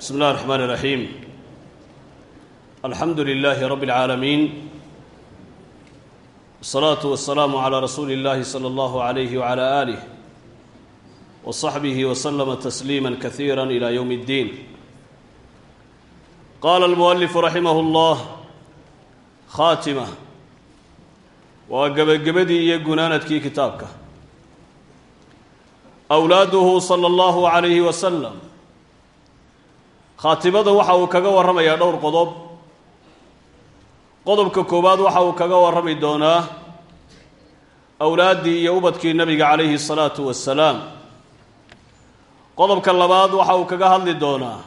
بسم الله الرحمن الرحيم الحمد لله رب العالمين الصلاة والسلام على رسول الله صلى الله عليه وعلى آله وصحبه وسلم تسليما كثيرا إلى يوم الدين قال المؤلف رحمه الله خاتمة وقبقبدي يقنانتكي كتابك أولاده صلى الله عليه وسلم khaatimada waxa uu kaga warramayaa dhowr qodob. Qodobka koowaad waxa uu kaga warrami doonaa awlaaddii iyo ubadkii nebiga calayhi salaatu wassalaam. Qodobka labaad waxa uu kaga hadli doonaa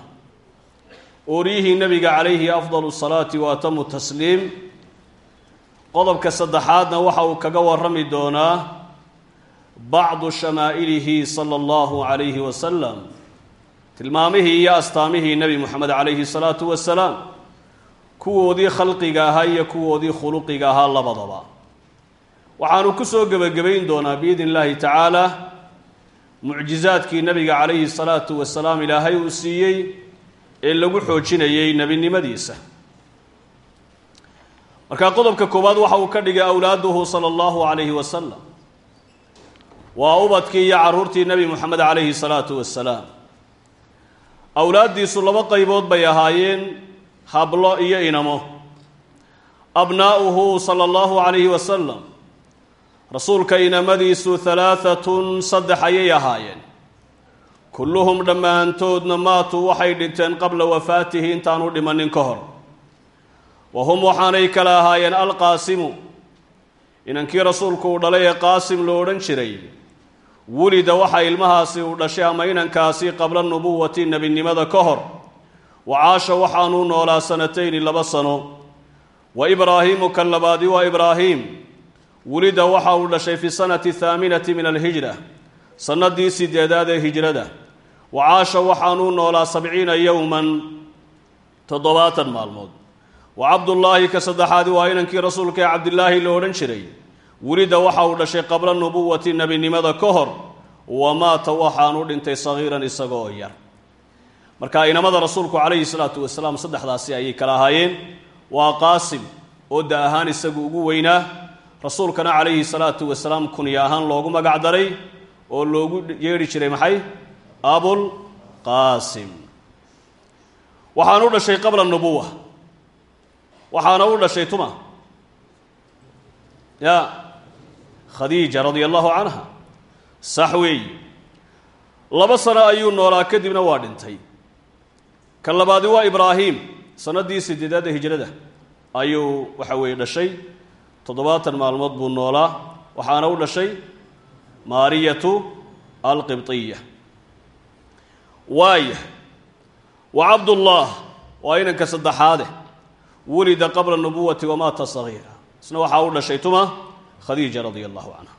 ooriyihii nebiga calayhi afdalu salaati wa atamu tasliim. Qodobka saddexaadna waxa uu kaga warrami doonaa bacdu shamaa'ilihi sala allahu calayhi wasalam tilmaamihii iyo astaamihii nebi moxamed calayhi salaatu wasalaam kuwoodii khalqiga ahaa iyo kuwoodii khuluqiga ahaa labadaba. Waxaanu ku soo gebagabayn doonaa biidn illaahi tacaala mucjizaadkii nebiga calayhi salaatu wasalaam ilaahay uu siiyey ee lagu xoojinayey nebinimadiisa. Marka qodobka koowaad waxa uu ka dhigay awlaaduhu sala allahu calayhi wasalam waa ubadkii iyo carruurtii nebi moxamed calayhi salaatu wasalaam awlaaddiisu laba qaybood bay ahaayeen hablo iyo inamo. Abnaa'uhu sala allahu calayhi wasalam rasuulka inamadiisu halaahatun saddex ayay ahaayeen. Kulluhum dhammaantoodna maatuu waxay dhinteen qabla wafaatihi intaanu dhimanin ka hor. Wa hum waxaanay kala ahaayeen alqaasimu inankii rasuulku uu dhalay ee qaasim lo odhan jiray wulida waxa ilmahaasi uu dhashay ama inankaasi qabla nubuwati nebinimada ka hor. Wa caasha waxaanuu noolaa sanatayni laba sano. Wa ibraahiimu kan labaadi waa ibraahiim. Wulida waxa uu dhashay fi sanati thaaminati min alhijra sannadii sideedaad ee hijrada. Wa caasha waxaanuu noolaa sabciina yowman toddobaatan maalmood. Wa cabdullaahi ka saddexaadi waa inankii rasuulka ee cabdilaahi lo odhan jiray wulida waxa uu dhashay qabla nubuwati nebinimada ka hor wa maata waxaanu dhintay sagiiran isaga oo yar. Marka inamada rasuulku calayhi salaatu wasalaam saddexdaasi ayay kala ahaayeen waa qaasim oo da ahaan isagu ugu weynaa. Rasuulkana calayhi salaatu wasalaam kunya ahaan loogu magac daray oo loogu yeedhi jiray maxay? Abul qaasim. Waxaanu dhashay qabla nubuwa waxaana u dhashay tuma? Ya khadiija radia allahu canha sax weeyi laba sano ayuu noolaa kadibna waa dhintay. Ka labaadi waa ibraahim. Sannaddii sideedaadda hijrada. Ayuu waxa weeye dhashay. Toddobaatan maalmood buu noolaa. Waxaana u dhashay maariyatu alqibtiya waaya wa cabdullah waa inanka saddexaade. Wulida qabla nubuwati wamaata sagiira. Isna waxaa u dhashay tuma khadiija radia allahu canha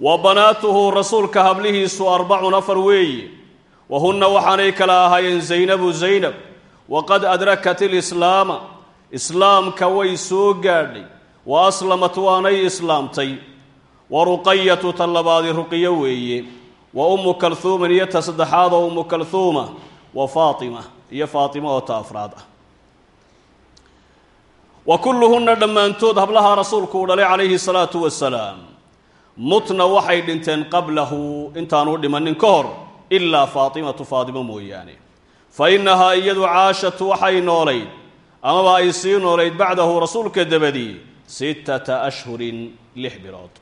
wa banaatuhu rasuulka hablihiisu arbacun afar weeye wa hunna waxaanay kala ahaayeen zaynabu zaynab. Waqad adrakat ilislaama islaamka way soo gaadhay. Wa aslamat waanay islaamtay. Wa ruqayatu ta labaadi ruqiyo weeye. Wa ummu kalhuumin iyo ta ummu kalhuuma wa faatima iyo faatima oo ta afraad ah wa kulluhunna dhammaantood hablaha rasuulku uu dhalay calayhi salaatu wasalaam mutna waxay dhinteen qablahu intaanu dhimanin ka hor ilaa faatimatu faatimo mooyaane. Fa innahaa iyadu caashatu waxay noolayd amaba ay sii noolayd bacdahu rasuulka dabadii sittata ashhurin lix bilood.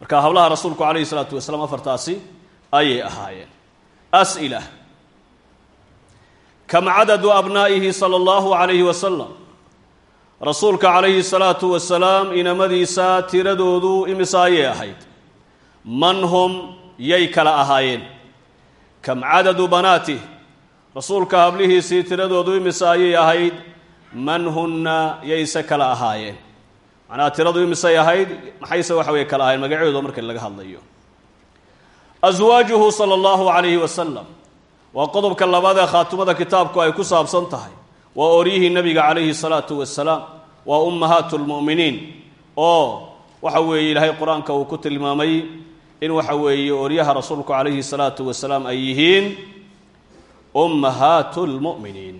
Marka hablaha rasuulku calayhi salaatu wasalaam afartaasi ayay ahaayeen. As'ila. Kam cadadu abnaa'ihi sala allahu calayhi wasalam rasuulka calayhi salaatu wasalaam inamadiisa tiradoodu imisa ayay ahayd. Man hum yay kala ahaayeen. Kam cadadu banaatih rasuulka hablihiisii tiradoodu imisa ayay ahayd man hunna yayse kala ahaayeen. Macnaha tiradu imisay ahayd maxayse waxa weye kala ahayen magacooda marka laga hadlayo. Aswaajuhu sala allahu calayhi wasalam waa qodobka labaad ee khaatimada kitaabku ay ku saabsan tahay waa oryihii nebiga calayhi salaatu wasalaam waa ummahaatu lmu'miniin oo waxa weeye ilaahay qur'aanka uu ku tilmaamay in waxa weeye ooryaha rasuulku calayhi salaatu wasalaam ay yihiin ummahaatu lmu'miniin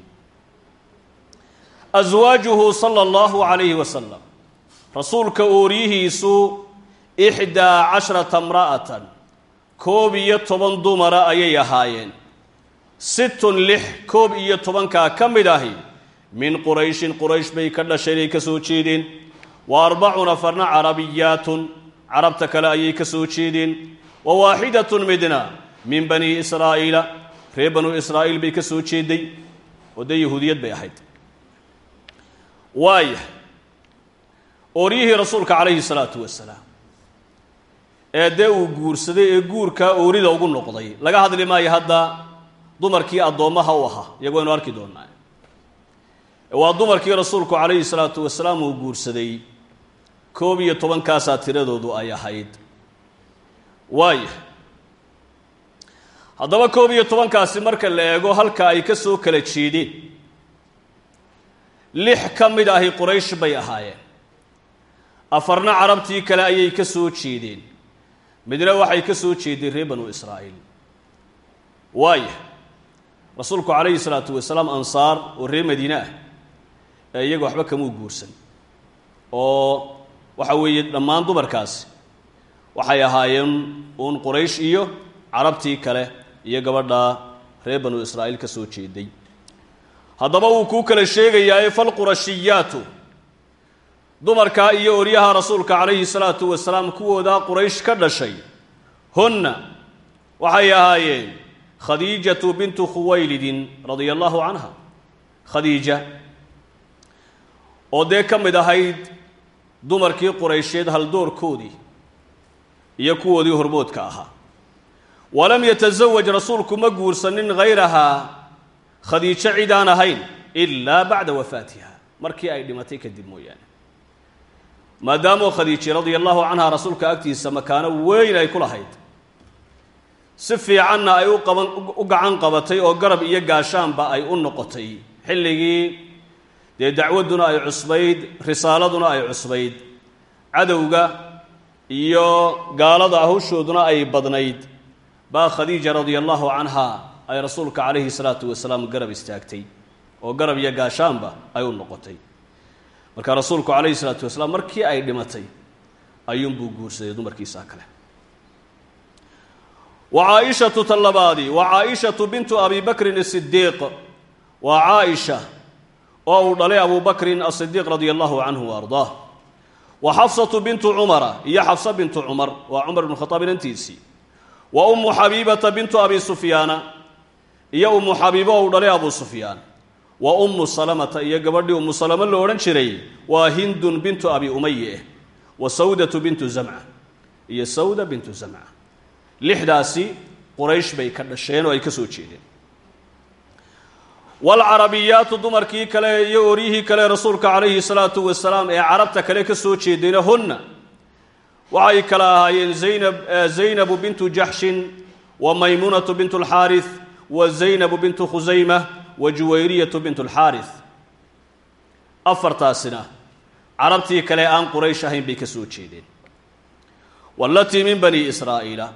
aswaajuhu sala allahu calayhi wasalam rasuulka ooryihiisu ixdaa casharata imra'atan. Koob iyo toban dumara ayay ahaayeen. Sittun lix koob iyo tobankaa ka mid ahi min qurayshin quraysh bay ka dhasheen ay ka soo jeedeen. Wa arbacun afarna carabiyaatun carabta kale ayay ka soo jeedeen. Wa waaxidatun midna min bani israa'iila reer banu israa'iil bay ka soo jeeday oo dee yahuudiyad bay ahayd. Waaya ooryihii rasuulka calayhi salaatu wasalaam ee dee uu guursaday ee guurkaa oorida ugu noqday laga hadli maayo hadda dumarkii addoommaha u ahaa iyagoo aynu arki doonaa waa dumarkii rasuulku calayhi salaatu wasalaam uu guursaday. Koob iyo tobankaasaa tiradoodu ay ahayd. Waaya haddaba koob iyo tobankaasi marka la eego halka ay ka soo kala jeedeen lix ka mid ahi quraysh bay ahaayeen. Afarna carabtii kale ayay ka soo jeedeen. Midna waxay ka soo jeedeen reer banu israa'iil. Waaya rasuulku calayhi salaatu wasalaam ansaar oo reer madiine ah iyaga waxba kamuu guursan. Oo waxa weeye dhammaan dumarkaasi waxay ahaayeen uun quraysh iyo carabtii kale iyo gabadha reer banu israa'iil ka soo jeeday. Haddaba wuu kuu kala sheegayaaye falqurashiyaatu dumarkaa iyo oryaha rasuulka calayhi salaatu wasalaam kuwoodaa quraysh ka dhashay hunna waxay ahaayeen khadiijatu bintu khuwaylidin radia allahu canha khadiija oo dee ka mid ahayd dumarkii quraysheed haldoorkoodii iyo kuwoodii hormoodka ahaa. Walam yatasawaj rasuulku ma guursanin hayrahaa khadiijo cid aan ahayn ilaa bacda wafaatiha. Markii ay dhimatay kadib mooyaane. Maadaamoo khadiiji radia allahu canha rasuulka agtiisa makaano weyn ay ku lahayd si fiicanna ay u qaban u gacan qabatay oo garab iyo gaashaanba ay u noqotay xilligii dee dacwadduna ay cusbayd risaaladuna ay cusbayd. Cadowga iyo gaalada hawshooduna ay badnayd. Baa khadiija radia allahu canha ay rasuulka calayhi salaatu wasalaam garab istaagtay oo garab iyo gaashaanba ay u noqotay. Marka rasuulku calayhi salaatu wasalaam markii ay dhimatay ayuunbuu guursaday dumarkiisaa kale. Wa caaishatu ta labaadii wa caaishatu bintu abi bakrin asidiiq waa caaisha oo uu dhalay abu bakrin asidiiq radia allahu canhu wa ardaah. Wa xafsatu bintu cumara iyo xafsa bintu cumar waa cumar ibnu khataab inantiisii wa ummu xabiibata bintu abi sufyaana iyo ummu xabiibo ou dhalay abu sufyaan. Wa ummu salamata iyo gabadhii ummu salamo la odhan jiray waa hindun bintu abi umaye wa sawdatu bintu zamca iyo sawda bintu zamca lixdaasi quraysh bay ka dhasheen oo ay ka soo jeedeen waalcarabiyaatu dumarkii kale iyo oryihii kale rasuulka calayhi salaatu wasalaam ee carabta kale ka soo jeedayna hunna waxay kala ahaayeen zaynab zaynabu bintu jaxshin wa maymunatu bintu alxaaris wa zaynabu bintu khusayma wa juwayriyatu bintu alxaaris afartaasina carabtii kale aan quraysh ahayn bay ka soo jeedeen walatii min bani israa'iila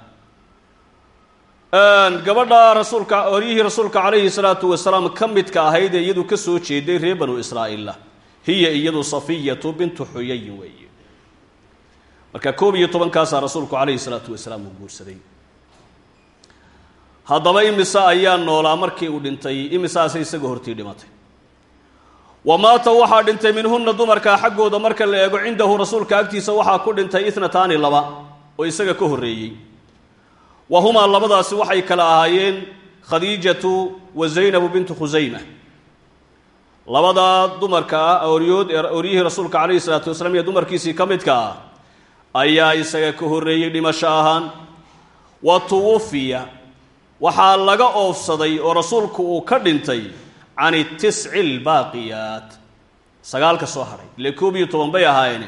gabadha rasuulka oryihii rasuulka calayhi salaatu wasalaam ka midka ahayd iyadu ka soo jeeday reer banu israa'iilla hiya iyadu safiyatu bintu xuyayin weeye. Marka koob iyo tobankaasaa rasuulku calayhi salaatu wasalaam uu guursaday. Haddaba imise ayaa noolaa markii uu dhintay? Imisaasay isaga hortii dhimatay. Wa maata waxaa dhintay minhunna dumarkaa xaggooda marka la eego cindahu rasuulka agtiisa waxaa ku dhintay itnataani laba oo isaga ka horreeyey wa humaa labadaasi waxay kala ahaayeen khadiijatu wa zaynabu bintu khusayma labadaa dumarka ah oryood oryihii rasuulka calayhi salaatu wasalaam iyo dumarkiisii ka midka ah ayaa isaga ka horreeyey dhimasho ahaan wa tuwufiya waxaa laga oofsaday oo rasuulku uu ka dhintay can itisci albaaqiyaat sagaalka soo hadhay ile koob iyo toban bay ahaayeene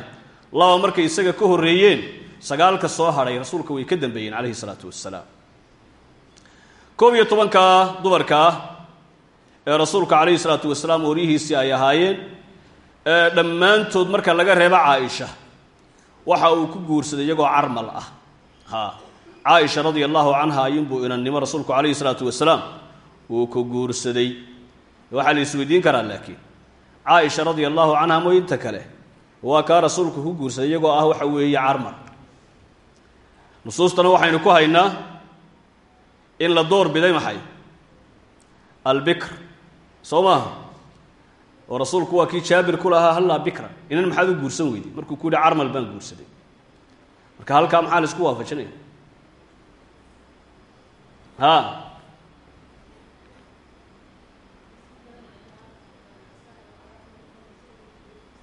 laba markay isaga ka horreeyeen sagaalka soo hadhay rasuulka way ka dambeeyeen calayhi salaatu wassalaam. Koob iyo tobankaa dumarka ah ee rasuulka calayhi salaatu wasalaam oryihiisii ay ahaayeen ee dhammaantood marka laga reebo caaisha waxa uu ku guursaday iyagoo carmal ah. Ha caaisha radia allahu canha ayuunbuu inannimo rasuulku calayhi salaatu wasalaam uu ku guursaday. Waxaa la isweydiin karaa laakiin caaisha radia allahu canha mooy inta kale waa kaa rasuulku ku guursaday iyagoo ah waxa weeye carmar nusuustana waxaynu ku haynaa in la door biday maxay albikr. Soo maaha oo rasuulku waa kii jaabir ku lahaa hallaa bikra. Inan maxaad u guursan weyday markuu ku yihi carmal baan guursaday. Marka halkaa maxaa la isku waafajinaya ha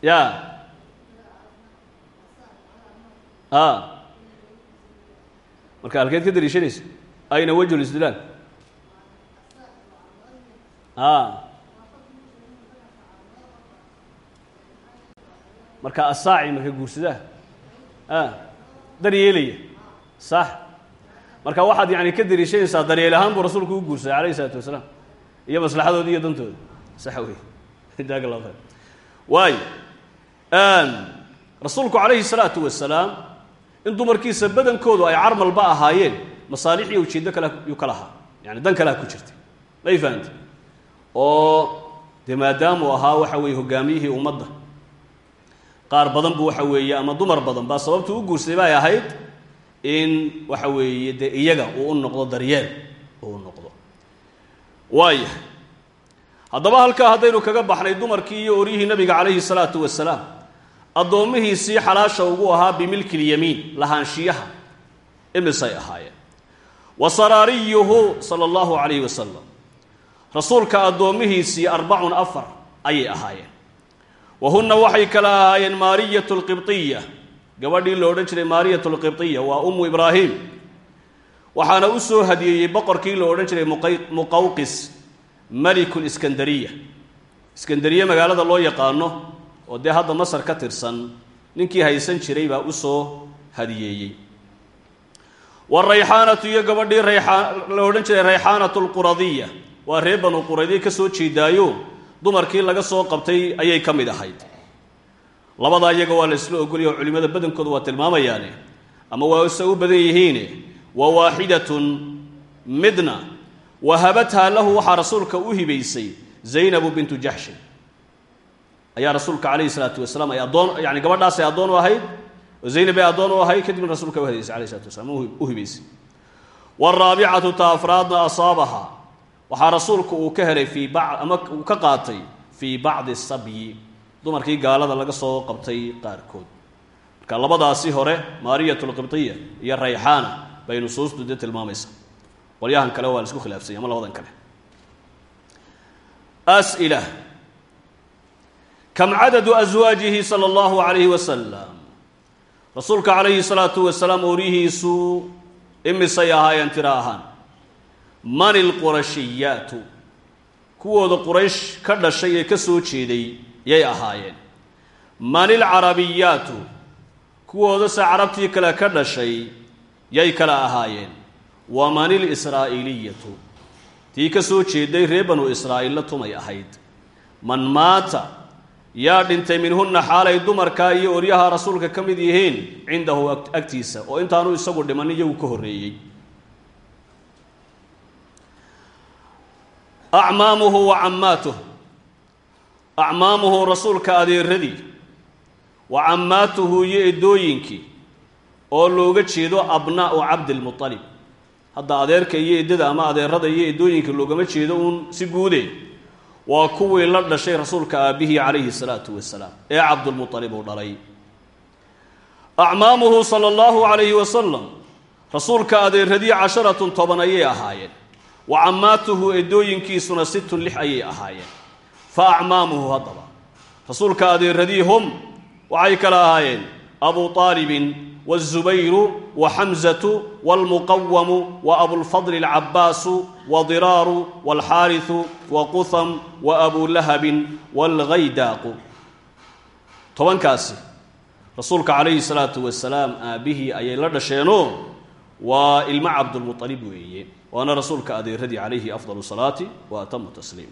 ya ha marka halkeed ka dariishanaysa ayna wajhu istidlaal a marka asaaci marka guursadaa a daryeelaya. Sax. Marka waxaad yani ka dariishanaysaa daryeel ahaan buu rasuulku u guursaday alayh isalaatu wasalaam. Iyo maslaxadooda iyo dantooda sax wey jaak allah khayr waayo rasuulku calayhi salaatu wasalaam in dumarkiisa badankoodu ay carmalba ahaayeen masaalix iyo ujeeddo kale yuu ka lahaa yani dan kaleha ku jirtay. May fahamte oo dee maadaamuu ahaa waxa weeye hogaamiyihii ummadda. Qaar badan bu waxa weeye ama dumar badan baa sababtu u guursaday bay ahayd in waxa weeye dee iyaga uu u noqdo daryeel uu noqdo. Waaya haddaba halkaa haddaynu kaga baxnay dumarkii iyo oryihii nabiga calayhi salaatu wasalaam addoommihiisii xalaasha ugu ahaa bimilki lyamiin lahaanshiyaha imisay ahaayeen wa saraariyuhu sala allahu calayhi wasalam rasuulka addoommihiisii arbacun afar ayay ahaayeen wa hunna waxay kala ahaayeen maariyatu lqibtiya gabadhii lo odhan jiray maariyat lqibtiya waa ummu ibraahim. Waxaana u soo hadiyeeyey boqorkii la odhan jiray muqawqis maliku liskandariya iskandariye magaalada loo yaqaano oo dee hadda masar ka tirsan ninkii haysan jiray baa u soo hadiyeeyey warayxaanatu iyo gabadhii la odhan jiray rayxaanatu lquradiya waa reer banu ka soo jeedaayo dumarkii laga soo qabtay ayay ka mid ahayd. Labadaa iyaga waa la isla ogolaya oo culimmada badankooda waa tilmaamayaane ama waa se u badan yihiine wa waaxidatun midna wahabathaa lahu waxaa rasuulka u hibaysay zaynabu bintu jaxshin ayaa rasuulka calayhi salaatu wasalaam ay addoon yani gabadhaasay addoon u ahayd oo zaynab ay addoon u rasuulka u hadaysay alayh wasalaam u hibaysay waraabicatu ta afraadna asaabaha waxaa rasuulku uu ka helay fii ba ama uu ka qaatay fii bacdi sabyi dumarkii gaalada laga soo qabtay qaarkood. Marka labadaasi hore maariyat lqibtiya iyo rayxaana bay nusuustu dee tilmaamaysaa. Qolyahan kale waa la isku khilaafsanya ama labadan kale kam cadadu aswaajihi sala allahu calayhi wasalam rasuulka calayhi salaatu wasalaam oryihiisu imisay ahaayeen tiro ahaan man ilqurashiyaatu kuwooda quraysh ka dhashay ee ka soo jeeday yay ahaayeen man ilcarabiyaatu kuwoodase carabtii kale ka dhashay yay kala ahaayeen wa man ilisraa'iliyatu tii ka soo jeeday reer banu israa'iilla tumay ahayd man maata yaa dhintay minhunna xaalay dumarkaa iyo oryaha rasuulka ka mid yihiin cindahu agtiisa oo intaanu isagu dhiman iyagu ka horreeyey. Acmaamuhu wa cammaatuh. Acmaamuhu rasuulka adeeradii wa cammaatuhu iyo edooyinkii oo looga jeedo abnaa'u cabdilmualib hadda adeerka iyo eddada ama adeerada iyo eddooyinka loogama jeedo uun si guude waa kuwii la dhashay rasuulka aabbihii calayhi salaatu wasalaam ee cabdulmualib uu dhalay. Acmaamuhu sala allahu calayhi wasalam rasuulka adeeradii casharatun toban ayay ahaayeen. Wa cammaatuhu eddooyinkiisuna sittun lix ayay ahaayeen. Fa acmaamuhu haddaba. Rasuulka adeeradii hum waxay kala ahaayeen abu aalibin wالzubayru waxamzatu wاlmuqawamu waabulfadl اlcabaasu wadiraaru wاlxaariثu waquham waabulahabin wاlghaydaaqu tobankaasi rasuulka calayhi salaatu wasalaam aabbihii ayay la dhasheenoo waa ilmo cabdulmualib weeye waana rasuulka adeeradii calayhi afdal salaati wa atamu tasliim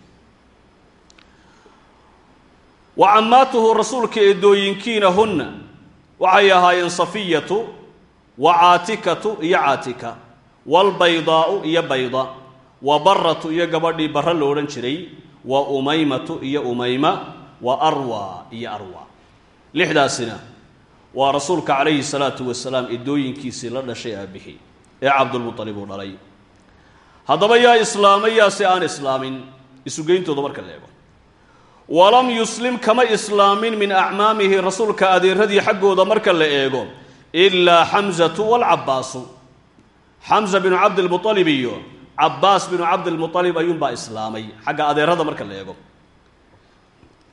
wa cammaatuhu rasuulka eedooyinkiina hunna waxay ahaayeen safiyatu wa caatikatu iyo caatika waalbaydaa'u iyo bayda. Wa baratu iyo gabadhii barre lo odhan jiray. Wa umaymatu iyo umayma. Wa arwa iyo arwa. Lixdaasina waa rasuulka calayhi salaatu wasalaam idooyinkiisii la dhashay aabihii ee cabdulmualib uu dhalay. Haddaba yaa islaamay yaase aan islaamin isugeyntooda marka la eego walam yuslim kama islaamin min acmaamihi rasuulka adeeradii xaggooda marka la eego ilaa xamzatu walcabbaasu xamza binu cabdilmualib iyo cabbaas binu cabdilmualib ayuunbaa islaamay xagga adeerada marka la eego.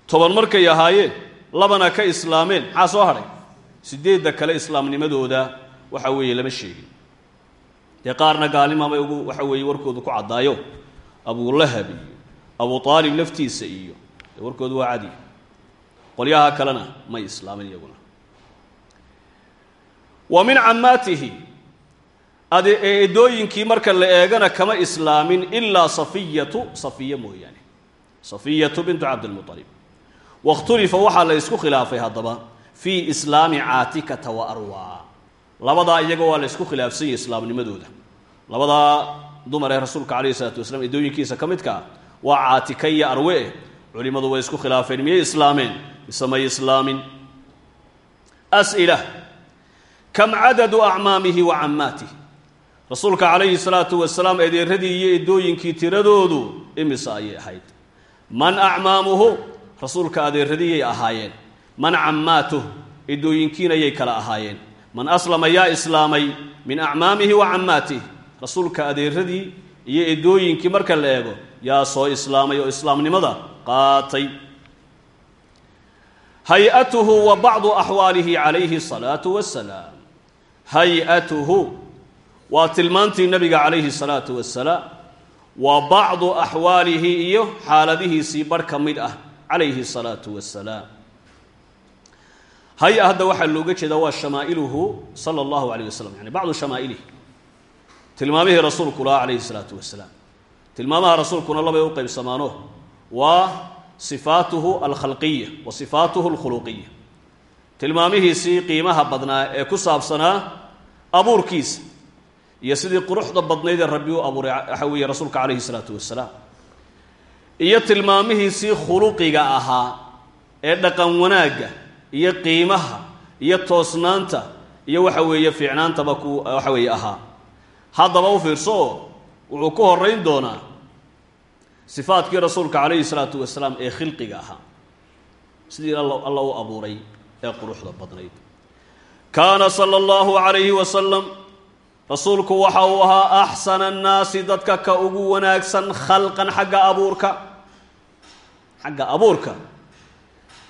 Toban markay ahaayeen labana ka islaameen. Maxaa soo hadhay sideedda kale islaamnimadooda waxa weeye lama sheegin. Dee qaarna ugu waxa weeye warkoodu ku caddaayo. Abulahab iyo abu aalib laftiisa iyo warkoodu waa cadi qolyaha kalena may islaamin iyaguna. Wa min cammaatihi eedooyinkii marka la eegana kama islaamin ilaa safiyatu safiya mooyaane. Safiyatu bintu cabdilmualib wakhtulifa waxaa la isku khilaafay haddaba fii islaami caatikata wa arwa. Labadaa iyaga waa la isku khilaafsan islaamnimadooda. Labadaa dumar ee rasuulka calayhi isalaatu wasalaam eedooyinkiisa ka midka ah waa caatika iyo culimmadu way isku khilaafeen miyay islaameen mise may islaamin as'ila kam cadadu acmaamihi wa cammaatih rasuulka calayhi salaatu wasalaam edeeradii iyo edooyinkii tiradoodu imise ayay ahayd man acmaamuhu rasuulka adeeradiyay ahaayeen man cammaatuh edooyinkiinayay kala ahaayeen man aslama yaa islaamay min acmaamihi wa cammaatih rasuulka adeeradii iyo edooyinkii marka la eego yaa soo islaamay oo islaamnimada qaatay. Hay'atuhu wa bacdu axwaalihi calayhi asalaatu wasalaam hay'atuhu waa tilmaantii nabiga calayhi salaatu wasalaam wa bacdu axwaalihi iyo xaaladihiisii barh ka mid ah calayhi salaatu wasalaam hay'a hadda waxaa looga jeedaa waa shamaa'iluhu sala allahu alayh wasalam yani bacdu shamaa'ilihi tilmaamihii rasuulku lahaa calayhi salaatu wasalaam tilmaamaha rasuulkuna labay u qaybsamaano waa sifaatuhu alkhalqiya wa sifaatuhu alkhuluqiya tilmaamihiisii qiimaha badnaa ee ku saabsanaa abuurkiisa iyo sidii quruxda badnayd ee rabbi u abuuray waxa weeye rasuulka calayhi salaatu wasalaam iyo tilmaamihiisii khuluqiga ahaa ee dhaqan wanaagga iyo qiimaha iyo toosnaanta iyo waxa weeye fiicnaantaba ku waxa weeye ahaa. Haddaba u fiirso oo wuxuu ku horeyn doonaa sifaadkii rasuulka calayhi salaatu wasalaam ee khilqiga ahaa sidii alla u abuuray ee quruxda badnayd. Kaana sala allahu calayhi wasalam rasuulku waxa uu ahaa axsana annaasi dadka ka ugu wanaagsan khalqan xagga abuurka. Xagga abuurka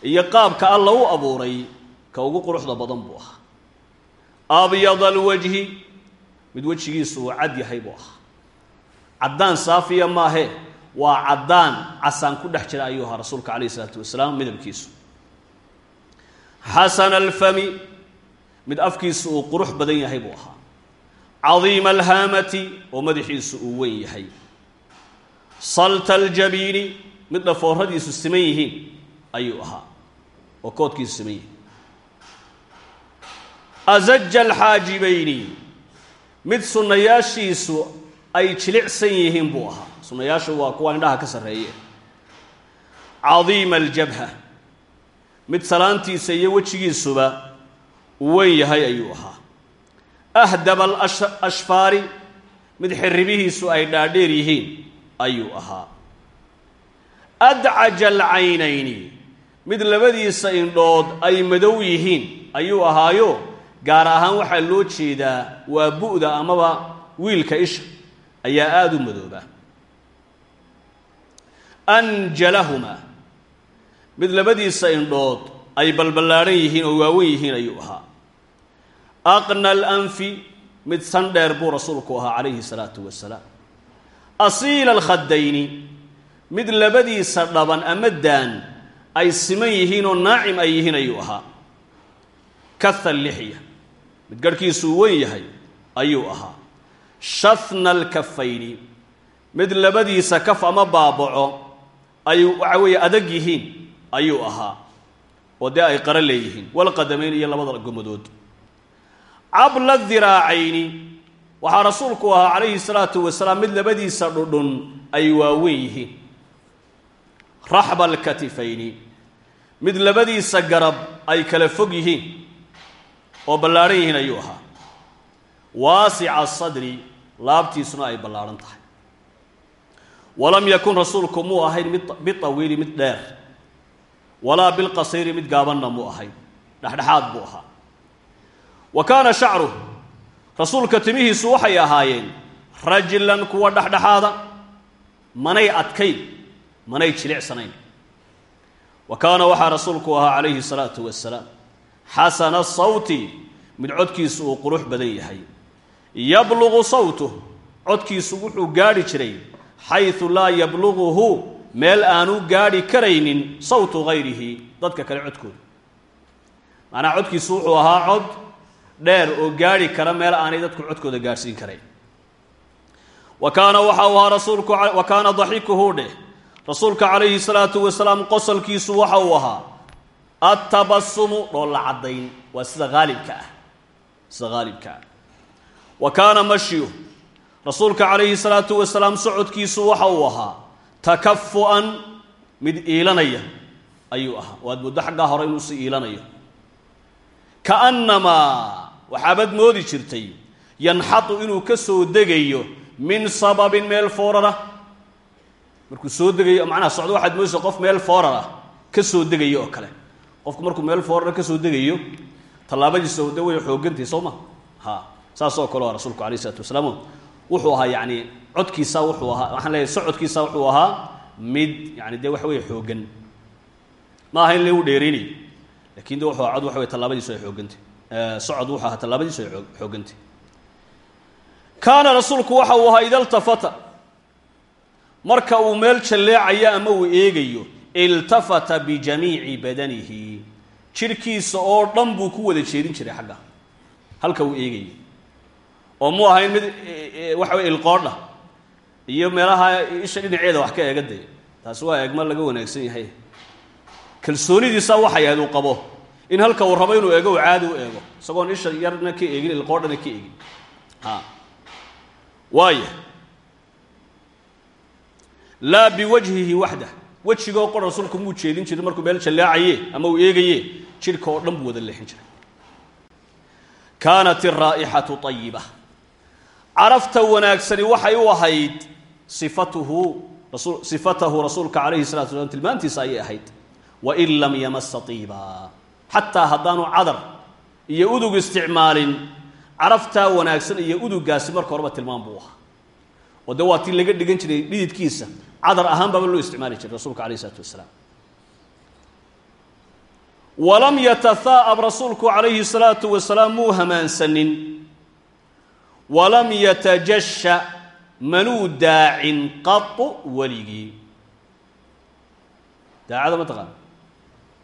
iyo qaabka alla u abuuray ka ugu quruxda badan buu ahaa. Abyada alwajhi mid wejigiisu uu cad yahay buu ahaa. Caddaan saafiya maahe waa caddaan casaan ku dhex jira ayuu ahaa rasuulka calayhi isalaatu wasalaam midabkiisu. Xasana alfami mid afkiisu uu qurux badan yahay buu ahaa. Cadiima alhaamati oo madaxiisu uu weyn yahay. Salta aljabiini mid dhafooradiisu siman yihiin ayuu ahaa oo koodkiisu siman yihiin azaja alxaajibayni mid sunnayaashiisu ay jilicsan yihiin buu ahaa sunnayaashu waa kuwa indhaha ka sarreeye cadiima aljabha. Mid salaantiisa iyo wejigiisuba uu weyn yahay ayuu ahaa. Ahdaba alashfaari mid xiribihiisu ay dhaadheer yihiin ayuu ahaa. Adcaja alcaynayni mid labadiisa indhood ay madow yihiin ayuu ahaayo. Gaar ahaan waxaa loo jeedaa waa bu'da amaba wiilka isha ayaa aada u madooba anjalahumaa mid labadiisa indhood ay balballaadhan yihiin oo waawen yihiin ayuu ahaa aqna alanfi mid san dheer buu rasuulku ahaa calayhi salaatu wasalaam asiila alkhadayni mid labadiisa dhaban ama daan ay siman yihiin oo naacim ay yihiin ayuu ahaa kaha lixya mid garhkiisuu weyn yahay ayuu ahaa shahna alkafayni mid labadiisa kaf ama baabaco ay waxa weeye adag yihiin ayuu ahaa. Oo dee ay qaro leeyihiin. Walqadamayn iyo labada gomadood. Cabla diraacayni waxaa rasuulku ahaa calayhi salaatu wasalaam mid labadiisa dhudhun ay waaweyn yihiin. Raxba alkatifayni mid labadiisa garab ay kala fog yihiin oo ballaadhan yihiin ayuu ahaa. Waasica sadri laabtiisuna ay ballaadhan tahay walam yakun rasuulku muu ahayn mid bitawiili mid dheer. Walaa bilqasiiri mid gaabanna muu ahayn. Dhexdhexaad buu ahaa. Wa kaana shacruh rasuulka timihiisu waxay ahaayeen rajilan kuwa dhexdhexaada manay adkayn manay jilicsanayn wa kaana waxaa rasuulku ahaa calayhi salaatu wasalaam xasana sawti mid codkiisu uu qurux badan yahay. Yablugu sawtuh codkiisu wuxuu gaadhi jiray xaysu laa yabluguhu meel aanu gaadhi karaynin sawtu hayrihi dadka kale codkooda. Macnaha codkiisu wuxuu ahaa cod dheer oo gaadhi kara meel aanay dadku codkooda gaadhsiin karayn. Wa kaana waxa uu ahaa rasuulku wa kaana daxikuhu dheh. Rasuulka calayhi salaatu wasalaam qosolkiisu waxa uu ahaa attabasumu dhoolla caddayn waa sida haalibka ah sida haalibka ah. Wa kaana mashyu rasuulka calayhi salaatu wasalaam socodkiisu waxa uu ahaa takafu'an mid iilanaya ayuu ahaa. Waad muddo xaggaa hore inuu si iilanayo. Kaannamaa waxaabad moodi jirtay yanxatu inuu ka soo degayo min sababin meel foorara. Markuu soo degayo macnaha socdo waxaad moodaysa qof meel foorara ka degayo oo kale. Qofku markuu meel foorara ka soo degayo tallaabadiisa de way xoogantahi soo ma? Ha. Saasoo kale rasuulku alayh isalaatu wasalaam wuxuu ahaa yani codkiisa wuxuu ahaa waxaan leeyahay socodkiisa wuxuu ahaa mid yani dee waxa weeye xoogan. Ma aha in lagu dheereynayo laakiin de wuxuu ahaa cod waxa wey tallaabadiisu ay xoogantay. Socod wuxuu ahaa tallaabadiisu ay xoogantay. Kaana rasuulku waxa uu ahaa ida iltafata marka uu meel jalleecayo ama uu eegayo iltafata bijamiici badanihi. Jirhkiisa oo dhan buu ku wada jeedin jiray xagga halka uu eegayo oo mu ahayn mid waxa wey ilqoodha iyo meelaha isha dhinaceeda wax ka eega dee taasi waa eegma laga wanaagsan yahay. Kalsoonidiisa waxay ahayd uu qabo. In halka uu rabo inuu eego uu caadi u eego. Isagoon isha yarna ka eegin ilqoodhana ka eegin waaya laa biwajhihi waxdah. Wejigoo qor rasuulku muu jeedin jirin markuu meel jallaacaye ama uu eegaye jidhka oo dhan buu wada leexin jiray. Kaanat araa'ixatu ayiba carafta wanaagsani waxay u ahayd sifatuhu rasul sifatahu rasuulka calayhi salatu slam tilmaantiisa ayay ahayd. Wain lam yamasa tiiba xataa haddaanu cadar iyo udug isticmaalin caraftaa wanaagsan iyo udugaasi marka horeba tilmaam buu ahaa. Oo de waa tii laga dhigan jiray dhididkiisa. Cadar ahaan baaba loo isticmaali jiray rasuulka alayh isalaatu wasalaam. Walam yatahaa'ab rasuulku calayhi salaatu wasalaam muu hamaansanin walam yatajasha manuu daacin qatu weligii. Daacada ma taqaana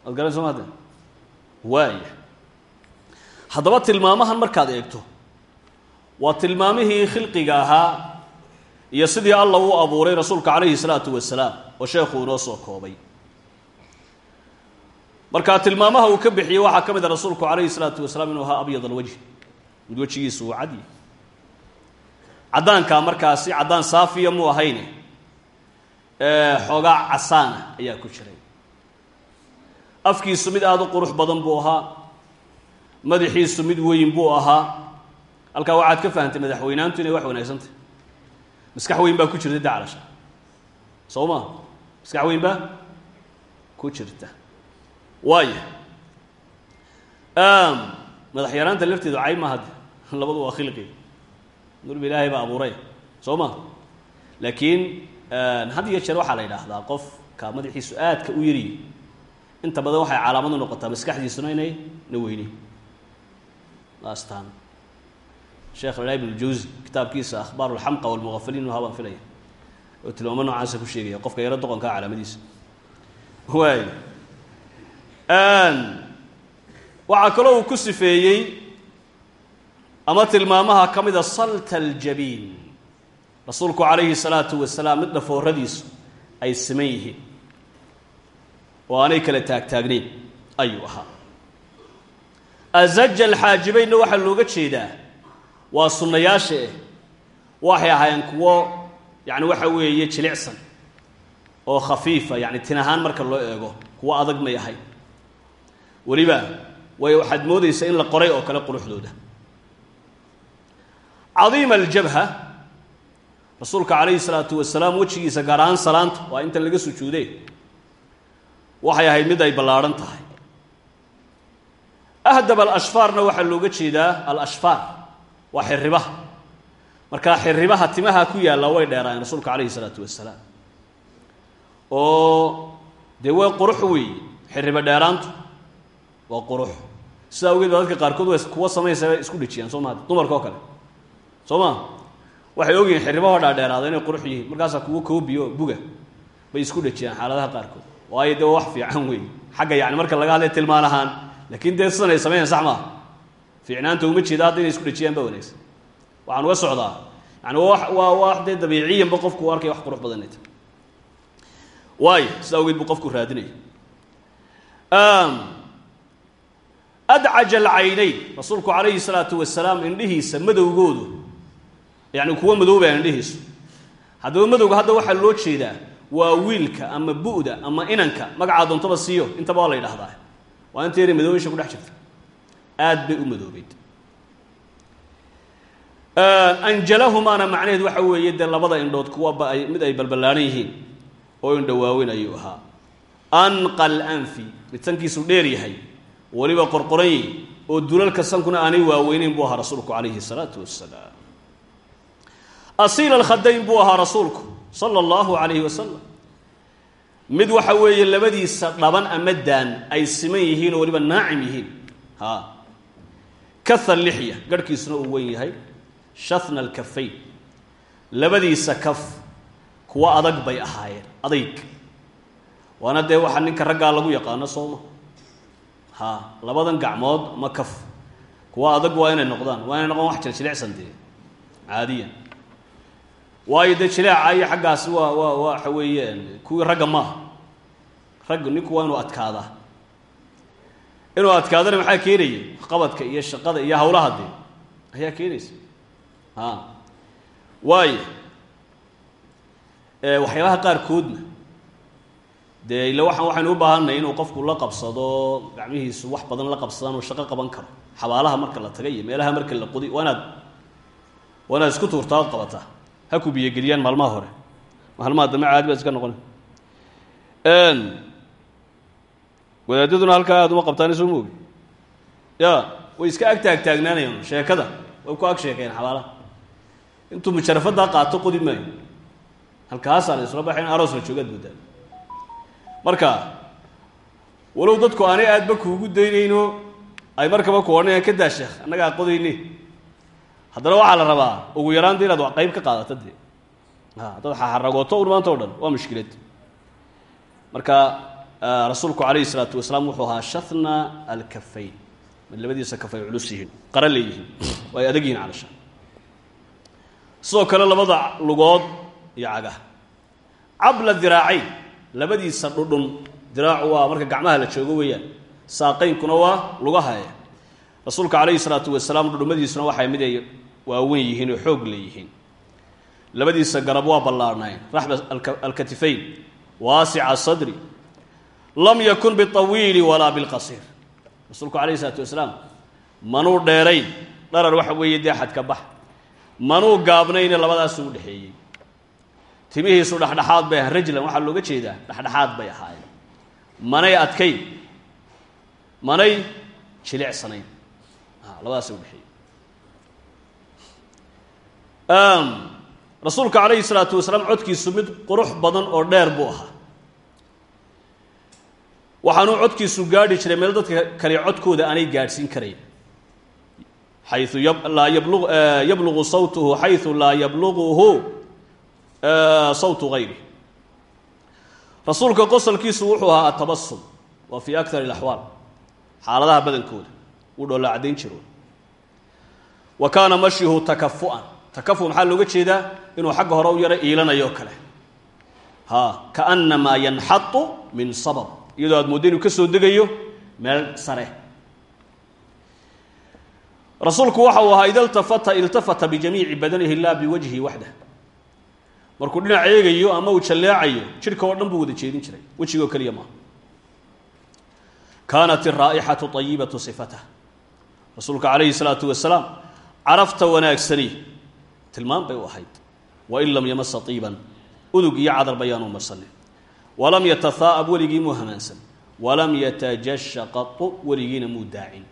waad garan soo maade waaya haddaba tilmaamahan markaad eegto waa tilmaamihii khilqiga ahaa iyo sidii alla uu abuuray rasuulka calayhi salaatu wasalaam oo sheekhu inoo soo koobay. Markaa tilmaamaha uu ka bixiyey waxaa ka mid a rasuulku calayhi salaatu wasalaam inuu ahaa abyad alwajhi mid wejigiisu uu cadyi caddaankaa markaasi caddaan saafiya muu ahayne xoogaa casaana ayaa ku jiray. Afkiisu mid aada u qurux badan buu ahaa madaxiisu mid weyn buu ahaa. Halkaa waxaad ka fahamtay madaxweynaantu inay wax wanaagsantahy maskax weyn baa ku jirta daclasha. Soo ma? Maskax weyn baa ku jirta. Waaya madax yaraanta lafteedu cay ma hadde labadu waa khilqi nurba ilaahay baa abuuray soo ma? Laakiin had iyo jeer waxaa la yidhaahdaa qofka madaxiisu aadka u yariy inta badan waxay calaamad u noqotaa maskaxdiisuna inay na weyni. Astaan sheekh la ibn jawsi kitaabkiisa akhbaar alxamqa walmuqafaliin inu habaan filaya oo tilmaamo noocaasa ku sheegaya qofka yaro doqonkaa calaamadiisa. Waay waxaa kaloo uu ku sifeeyey ama tilmaamaha ka mida salta aljabiin. Rasuulku calayhi salaatu wasalaam mid dhafooradiisu ay siman yihiin. Oo aanay kala taagtaagnayn ayuu ahaa. Azaja alxaajibaynna waxaa looga jeedaa waa sunnayaasha eh waxay ahaayeen kuwo yani waxa weeye jilicsan oo khafiifa yani tin ahaan marka loo eego kuwo adag may ahay weliba way waxaad moodaysa in la qoray oo kale quruxdooda cadiima aljabha rasuulka calayhi salaatu wasalaam wejigiisa gaar ahaan salaanta waa intan laga sujuude. Waxay ahayd mid ay ballaadhan tahay. Ahdab alashfaarna waxaa looga jeedaa alashfaar waa xiribaha markaa xiribaha timaha ku yaalla way dheeraayeen rasuulka calayhi salaatu wasalaam. Oo dee way qurux weeye xiribo dheeraantu waa qurux. Sidaa awgeed baa dadka qaarkood kuwa samaysa isku dhejiyaan soo dumarka oo kale soo ma waxay ogyihiin xiribahoo dhaadheeraada inay qurux yihiin. Markaasaa kuwo koobiyo buga bay isku dhejiyaan xaaladaha qaarkood. Waayo dee wax fiican weeye xagga yani marka laga hadlay tilmaan ahaan laakiin dee sidan ay sameeyaan sax maaha. Fiicnaanta uma jeeda inay isku dhejiyaan ba wanaagsan. Waxaan uga socdaa yani waa waa wax dee dabiiciyanba qofku arkay wax qurux badanay tahay waayo sidaa awgeed buu qofku raadinaya adcaja alcaynayn rasuulku calayhi salaatu wasalaam indhihiisa madowgoodu yani kuwa madoobaya indhihiisu haddaba madowga hadda waxaa loo jeedaa waa wiilka ama bu'da ama inanka magacaa doontaba siiyo. Intaba waa la yidhahdaa waa inta yari madoobisha ku dhex jirta. Aad bay u madoobeyd. Anjalahumaana macnaheed waxa weeye dee labada indhood kuwa ay mid ay balballaaran yihiin oo indhawaaweyn ayuu ahaa. Anqa alanfi mid sankiisu dheer yahay weliba qorqoran yihi oo dulalka sankuna aanay waaweyneyn buu ahaa rasuulku calayhi salaatu wasalaam asiila alkhadayn buu ahaa rasuulku sala allahu calayhi wasalam mid waxa weeye labadiisa dhaban ama daan ay siman yihiin oo weliba naacim yihiin. Ha. Kaha lixya garhkiisuna uu wen yahay. Shahna alkafayn labadiisa kaf kuwa adag bay ahaayeen adayg. Waana dee waxaa ninka raggaa lagu yaqaano sooma ha labadan gacmood ama kaf. Kuwa adag waa inay noqdaan waa inay noqon wax jir jilicsan dee caadiyan waayo dee jileeca iyo xaggaasi waa waa waxa weeye kuwii ragga maaha raggu ninku waa inuu adkaadaa inuu adkaadana maxaa keenaya qabadka iyo shaqada iyo hawlaha dee. Ayaa keenaysa. A waayo waxyaabaha qaarkoodna. Dee ila waxaan waxaynu u baahanay inuu qofku la qabsado gacmihiisu wax badan la qabsadaan oo shaqo qaban karo. Xabaalaha marka la taga iyo meelaha marka la qodi waa inaad waa inaad isku tuurtaa ood qabataa ha ku biyogeliyaan maalmaha hore. Maalmaha dambe caadi baad iska noqona wadaadaduna halkaa aad uma qabtaan soo moogi. Ya way iska ag taag taagnaanayaan sheekada. Way ku ag sheekeen xabaalaha. Intuu mujarafaddaa qaato qodi maayo. Halkaasaa la isla baxay in aroos la joogaad moodaa marka walow dadku aanay aadba kuugu daynayno ay markaba ku odhanayaan ka daa sheekh annagaa qodayne haddana waxaa la rabaa ugu yaraanta inaad wax qayb ka qaadato dee. Dad xaxaragooto un maanta dhan waa mushkilad. Marka rasuulku calayhi isalaatu wasalaam wuxuu ahaa shahna alkafayn mid labadiisa kaf ay culus yihiin qara leeyihiin oo ay adag yihiin calasha sidoo kale labada lugood iyo cagah cabla diraacayn labadiisa dhudhun. Diraacu waa marka gacmaha la joogo weeyaan saaqaynkuna waa lugahae rasuulka calayhi salaatu wasalaam dhudhumadiisuna waxay mid ay waaweyn yihiin oo xoog leeyihiin labadiisa garab waa ballaarnayn. Raxba alkatifayn. Waasica sadri. Lam yakun biawiili walaa bilqasiir. Rasuulku calayhi salaatu wasalaam manuu dheerayn. Dharar waxa weeye dee bax. Manuu gaabnayne labadaasu u dhexeeyey. Timihiisu dhexdhexaad bay ahayn rajlan waxaa looga jeedaa dhexdhexaad bay ahaayeen. Manay adkayn. Manay jilicsanayn labadaasa udhexeeyey rasuulka calayhi salaatu wasalaam codkiisu mid qurux badan oo dheer buu ahaa. Waxaanuu codkiisu gaadhi jiray meel dadka kale codkooda aanay gaadhsiin karayn xayu laa yablu yablugu sawtuhu xayu laa yabluguhu sawtu gayri rasuulka qosolkiisu wuxuu ahaa atabasum waa fii akar اlaxwaal xaaladaha badankooda. Wuu dhoolla caddayn jiro wa kaana mashyihu takafu'an takafu maxaa looga jeedaa? Inuu xagga hore u yaro iilanayo kale. Ha kaanamaa yanxatu min sabab. Iyadoo aad moodda inuu ka soo degayo meel sare. Rasuulku waxa uu ahaa ida iltafata iltafata bijamiici badanihi laa biwajhi waxdah markuu dhinac eegayo ama uu jalleecayo jidhka oo dhan buu wada jeedin jiray wejigoo keliya maaha kaanat iraa'ixatu ayibatu sifatah rasuulka calayhi salaatu wasalaam carafta wanaagsani tilmaan bay u ahayd wain lam yamasa tiiban udug iyo cadar bayaanu marsanin walam yatahaa'ab weligii muu hamaansan walam yatajasha qatu weligiina muu daacin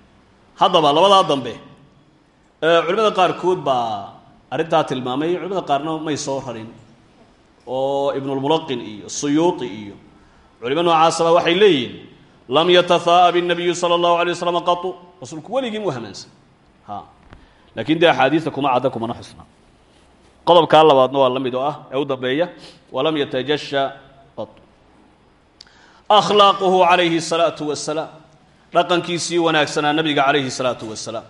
haddaba labadaa dambe culimada qaarkood baa arrintaa tilmaamay culimada qaarna may soo rarin oo ibnulmulaqin iyo suyuuti iyo culimo noocaasaba waxay leeyihin lam yatahaa'ab الnabiyu salى اllahu alay waslam qatu rasuulku weligii muu hamaansan ha lakin dee axaadiida kuma cadda kumana xusna qodobkaa labaadna waa la mid oo ah ee u dambeeya walam yatajasha qatu akhlaaquhu calayhi الsalaatu wasalaam dhaqankiisii wanaagsanaa nabiga calayhi الsalaatu wasalaam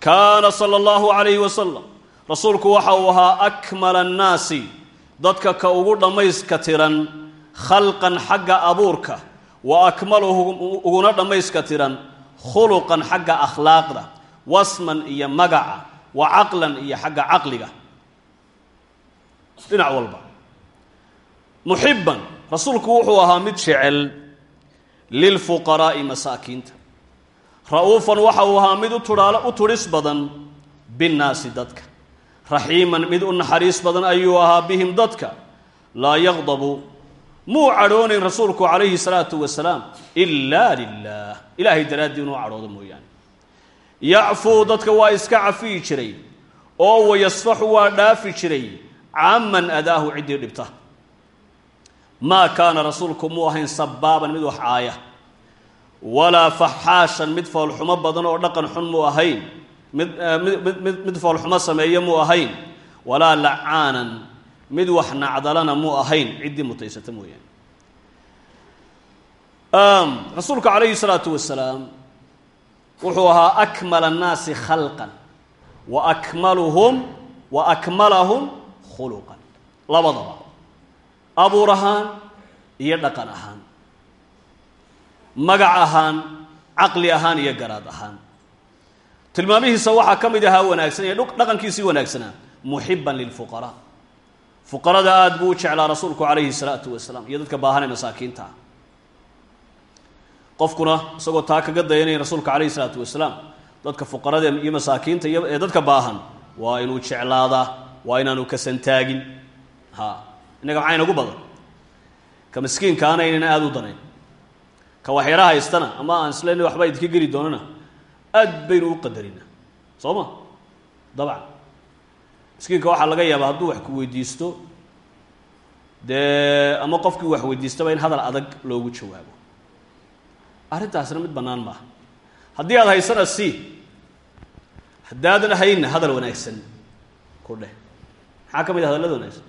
kaana salى اllahu alayhi wasalam rasuulku waxa uu ahaa akmala الnaasi dadka ka ugu dhammayska tiran khalqan xagga abuurka wa akmaluhum uguna dhammayska tiran khuluqan xagga akhlaaqda wasman iyo magaca wa caqlan iyo xagga caqliga. Dhinac walba. Muxiban rasuulku wuxuu ahaa mid jecel lilfuqaraa'i masaakiinta. Ra'uufan waxa uu ahaa mid utuhaal u tudhis badan binnaasi dadka. Raxiiman mid u naxariis badan ayuu ahaa bihim dadka. Laa yaqdabu muu cadhoonayn rasuulku calayhi salaatu wasalaam ilaa lilah ilaahay daraaddii inuu cadhoodo mooyaane yacfuu dadka waa iska cafiyi jiray oo wayasfaxu waa dhaafi jiray caman adaahu ciddii dhibta. Maa kaana rasuulku muu ahayn sabaaban mid wax caaya walaa faxaashan mid foolxumo badan oo dhaqan xun muu ahayn mid mid mid foolxumo sameeye muu ahayn walaa lacaanan mid wax nacdalana muu ahayn ciddii mutaysata mooyaane. Rasuulku calayhi salaatu wasalaam wuxuu ahaa akmala annaasi khalqan wa akmaluhum wa akmalahum khuluqan. Labadaba abuur ahaan iyo dhaqan ahaan magac ahaan caqli ahaan iyo garaad ahaan. Tilmaamihiisa waxaa ka mid ahaa wanaagsan ee dhaqankiisii wanaagsanaa muxiban lilfuqaraa fuqarada aada buu u jeclaa rasuulku calayhi salaatu wasalaam iyo dadka baahanee masaakiinta. ah qofkuna isagoo taa kaga dayanaya rasuulka calayhi salaatu wasalaam dadka fuqarada iyo masaakiinta ee dadka baahan waa inuu jeclaadaa waa inaanu kasantaagin ha innaga maxaa inagu badan. Ka miskiinkaana inayna aada u danayn. Ka waxyara haystana ama aan islen waxba idinka geli doonana aad baynu u qadarina. Soo ma? Dabcan. Miskiinka waxaa laga yaabaa hadduu wax ku weydiisto dee ama qofkii wax weydiistaba in hadal adag loogu jawaabo arrintaasna mid bannaan maaha. Haddii aada haysana si haddaadan hayna hadal wanaagsan ku dheh. Maxaa ka mid ah hadallada wanaagsan?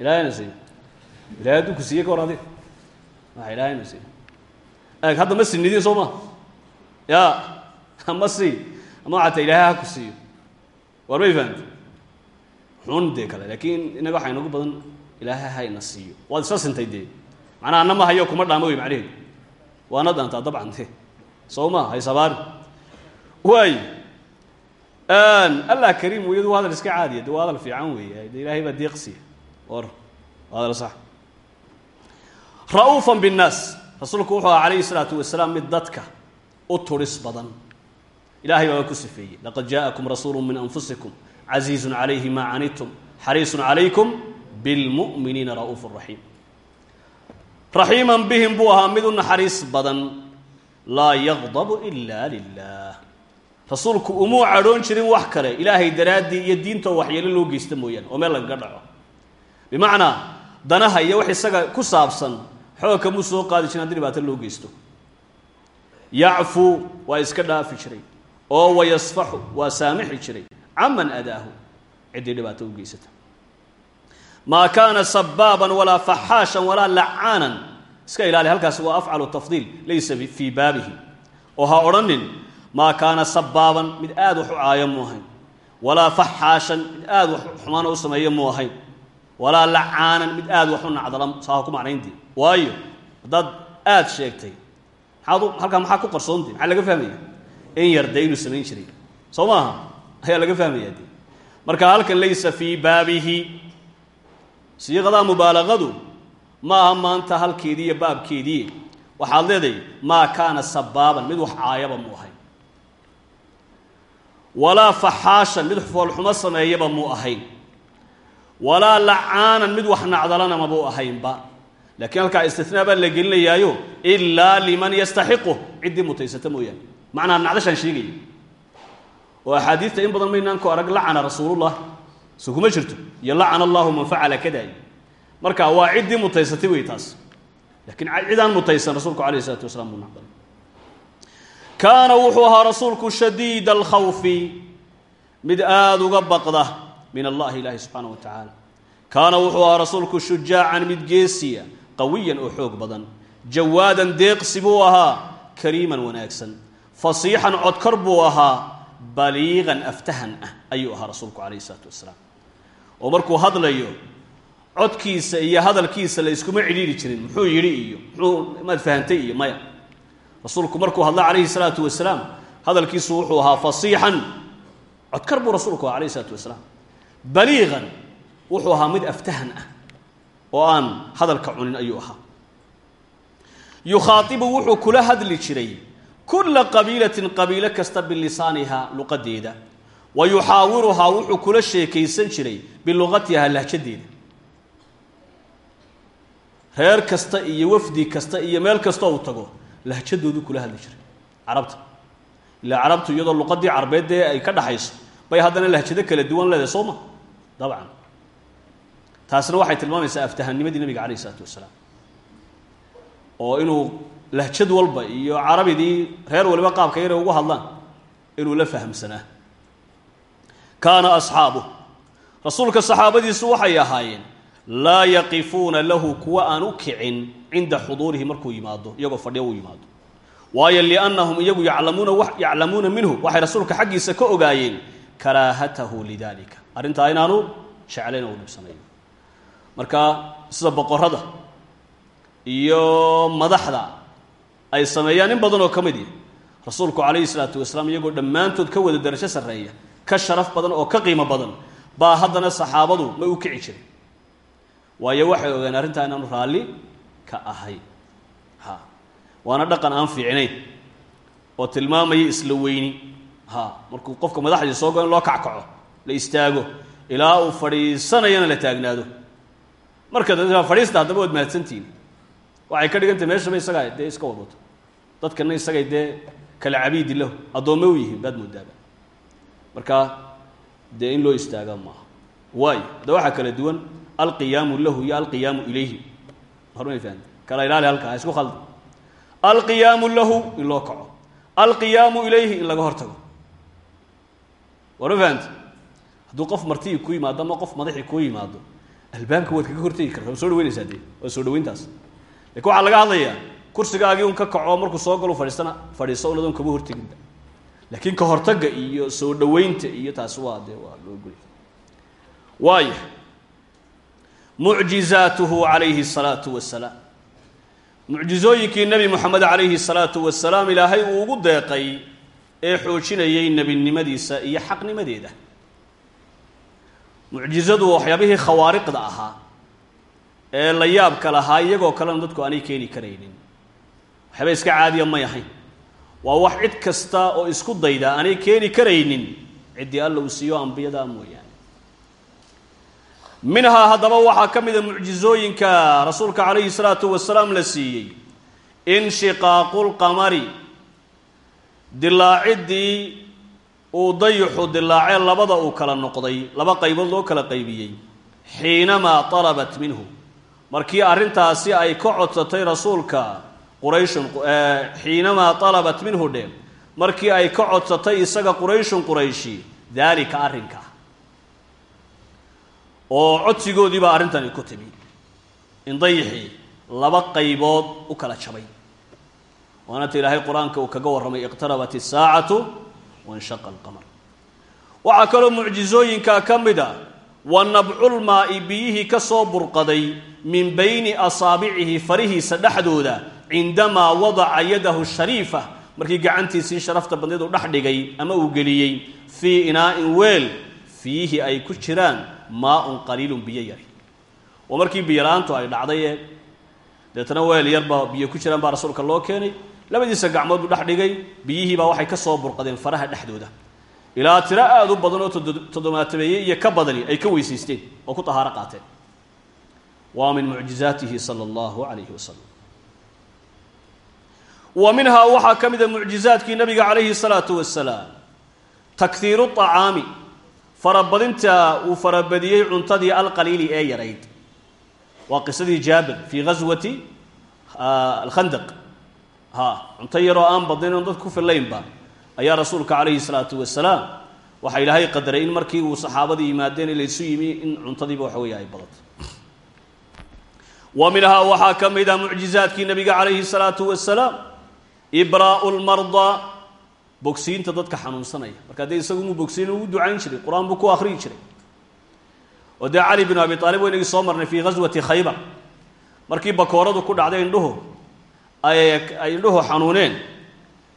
Ilaahayna siiy ilahay hadduu ku siiyey ka war adig waxa ilaahayna siiy hadda ma sinidin soo ma? Ya ma sii ama ta ilaahay ha ku siiyo. Waar may fahamta xun dee kale laakiin inaga waxaa inagu badan ilaahay hayna siiyo. Waad isla sintay dee. Macnaha ana ma hayo kuma dhaamo wey macnaheedu waana dhaantaa dabcan de soo ma haysabaari waay allah kariim iyadu waa hadal iska caadiya de waa hadal fiican weeye. De ilaahay baa deeqsiya or waa hadal sax. Ra'uufan binnaas rasuulku wuxuu aha calayhi salaatu wasalaam mid dadka u turis badan. Ilahay baaba ku sifeeyey laqad jaءakum rasuulu min anfusikum casiizun calayhi ma canitum xariisun calaykum bilmu'miniina ra'uuf raxiim raxiiman bihim buu ahaa mid u naxariis badan. Laa yaqdabu ila lilah rasuulku umuu cadhoon jirin wax kale. Ilaahay daraaddii iyo diintoo waxyeelo loo geysta mooyaane oo meel lagaga dhaco. Bimacnaa danaha iyo wax isaga ku saabsan xoog kamuu soo qaadi jirin haddii dhibaato loo geysto. Yacfuu waa iska dhaafi jiray. Oo wayasfaxu waa saamixi jiray. Caman adaahu ciddii dhibaato u geysata maa kaana sabaaban walaa faxaashan walaa lacaanan iska ilaali halkaasi waa afcalu tafdiil laysa fii baabihi. Oo ha odhanin maa kaana sabaaban mid aad wax u caayo mu ahayn. Walaa faxaashan mid aad wax xumaana u sameeyo mu ahayn. Walaa lacaanan mid aad wax u nacdala saa ku macnayntii waayo haddaad aad sheegtay maxaad halkaa maxaa ku qarsoontay maxaa laga fahmaya? In de marka halkan laysa fii baabihi siiqadaa mubaalaqadu ma aha maanta halkeedii iyo baabkeedii. Waxaad leedahay maa kaana sabaaban mid wax caayaba mu ahayn walaa faxaashan mid foolxumo sameeyaba muu ahayn walaa lacaanan mid wax nacdalana mabuu ahaynba. Laakiin halkaa istinaa baa la gelinayaayo ilaa liman yastaxiqu. Ciddii mutaysata mooyaane. Macnaa nacdashaan sheegaya. Oo axaadiidta in badan maynaan ku arag lacana rasuulullah so kuma jirto. Iyo lacana allahu man facala kada marka waa ciddii mutaysatay wey taas. Lakiin cidaan mutaysan rasuulku alayh isalaatu wasalaam buu wuxuu ahaa rasuulku shadiid alkhawfi. Mid aada uga baqda min allahi ilaahi subxaana wa tacaala kaana wuxuu ahaa rasuulku shujaacan mid geesiya qawiyan oo xoog badan. Jawaadan deeqsi buu ahaa kariiman wanaagsan. Fasiixan codkar buu ahaa baliiqan aftahan ah ayuu ahaa rasuulku calayhi isalaatu wasalaam oo markuu hadlayo codkiisa iyo hadalkiisa la iskuma cidhiiri jirin. Muxuu yidhi iyo muxuu maad fahantay iyo maya. Rasuulku markuu hadla calayhi salaatu wasalaam hadalkiisu wuxuu ahaa fasiixan. Codkar buu rasuulku aha alayhi salaatu wasalaam. Baliiqan wuxuu ahaa mid aftahan ah oo aan hadalka cunin ayuu ahaa. Yukhaaibu wuxuu kula hadli jiray kula qabiilatin qabiilo kasta bilisaaniha luqadeeda wa yuxaawiruhaa wuxuu kula sheekaysan jiray biluqatiha lahjadeeda reer kasta iyo wafdi kasta iyo meel kasta uu tago lahjadoodu kula hadli jiray carabta ilaa carabtu iyadoo luqadii carbeed dee ay ka dhaxayso bay haddana lahjado kala duwan leedahay soo ma dabcan taasna waxay tilmaamaysaa aftahanimadii nabiga calayh isalaatu wasalaam oo inuu lahjad walba iyo carabidii reer waliba qaabka yare ugu hadlaan inuu la fahamsanaa kaana asxaabuh. Rasuulka saxaabadiisu waxay ahaayeen laa yaqifuuna lahu kuwa aan u kicin cinda xuduurihi markuu yimaado iyagoo fadhiyo uu yimaado. Waayo liannahum iyagu yaclamuuna yaclamuuna minhu waxay rasuulka xaggiisa ka ogaayeen karaahatahu lidalika arrintaa inaanu jeclayn oo u dhibsanayo marka sida boqorada iyo madaxda ay sameeyaan in badan oo ka mid yahy rasuulku calayhi salaatu wasalaam iyagoo dhammaantood ka wada darajo sarreeya ka sharaf badan oo ka qiimo badan baa haddana saxaabadu ma u kici jirin waayo waxay ogeen arrintaa inaanu raalli ka ahay. Ha. Waana dhaqan aan fiicnayn oo tilmaamaya isla weyni. Ha. Markuu qofka madaxdii soo go in loo kackaco la istaago ilaa uu fadhiisanayana la taagnaado. Marka fadhiista haddaba waad mahadsantihiin waxay ka dhigantay meeshaba isagaa dee iska wadwato dadkana isagay dee kala cabiidi lahu addoome u yihiin baad moodaaba marka dee in loo istaaga maaha. Waayo hadda waxaa kala duwan alqiyaamu lahu iyo alqiyaamu ilayhi. Hormay fahamte kala ilaali halkaa ha isku khaldi alqiyaamu lahu in loo kaco. Alqiyaamu ilayhi in laga hortago. War ma fahamte hadduu qof martii ku yimaado ama qof madaxii kuu yimaado albaabka waad kaga hortegi karta waad soo dhaweynaysaa dee? Waa soo dhaweyntaas. Lakin waxaa laga hadlayaa kursigaagii un ka kaco markuu soo galo fadhiistana fadhiiso unadoon kama horteginba laakiin ka hortagga iyo soo dhaweynta iyo taasi waa dee waa loo gulay waaya mucjizaatuhu calayhi الsalaatu wasalaam mucjizooyinkii nebi moxamed calayhi الsalaatu wasalaam ilaahay uu ugu deeqay ee xoojinayay nebinimadiisa iyo xaqnimadeeda mucjizadu waxyaabihii khawaariqda ahaa ee la yaabka lahaa iyagoo kalena dadku aanay keeni karaynin waxyaaba iska caadiya may ahayn waa wax cid kasta oo isku dayda aanay keeni karaynin. Ciddii alla uu siiyo ambiyada mooyaane. Minhaa haddaba waxaa ka mida mucjizooyinka rasuulka calayhi salaatu wasalaam la siiyey. Inshiqaaqulqamari dilaaciddii uu dayixu dilaacee labada uu kala noqday laba qaybood loo kala qaybiyey. Xiinamaa talabat minhu. Markii arrintaasi ay ka codsatay rasuulka qurayshun xiinamaa talabat minhu dhe markii ay ka codsatay isaga qurayshun qurayshi daalika arrinka. Oo codsigoodii baa arrintani ku timi. In dayixii laba qaybood u kala jabay. Waana ta ilaahay qur'aanka uu kaga warramay iqtarabat isaacatu wanshaqa alqamar waxaa kaloo mucjizooyinkaa ka mid a wa nabculmaa'i biyihii ka soo burqaday min bayni asaabicihi farihiisa dhexdooda cindamaa wadaca yadahu shariifa markii gacantiisii sharafta badneed uu dhex dhigay ama uu geliyey fii inaa'in weel fiihi ay ku jiraan maa-un qaliilun biyo yari oo markii biyola-aantu ay dhacday ee deetana weel yarbaa biyo ku jiraan baa rasuulka loo keenay labadiisa gacmood buu dhex dhigay biyihiibaa waxay ka soo burqadeen faraha dhexdooda ilaa tiro aada u badan oo toddobaatabeeye iyo ka badani ay ka weysaysteen oo ku tahaaro qaateen waa min mucjizaatihi sala allahu calayhi wasalam wa minhaa waxaa ka mida mucjizaadkii nabiga calayhi salaatu wasalaam takhiiru طacaami farabadinta uu farabadiyey cuntadii alqaliili ee yarayd. Waa qisadii jaabir fii ghaswati alkhandaq. Ha cunto yaroo aan badnayn oon dad ku fillaynba ayaa rasuulka calayhi salaatu wasalaam waxaa ilaahay qadaray in markii uu saxaabadii yimaadeen laysu yimi in cuntadiiba waxa weeye ay badato wa minhaa waxaa ah ibraa'u lmardaa bogsiinta dadka xanuunsanaya. Marka dee isagu muu bogsiin ugu ducayn jiray qur'aan buu ku akhriyi jiray. Oo dee cali binu abi aalib waynagii soo marnay fii ghaswati khaybar. Markii bakooradu ku dhacday indhuhu ay indhuhu xanuuneen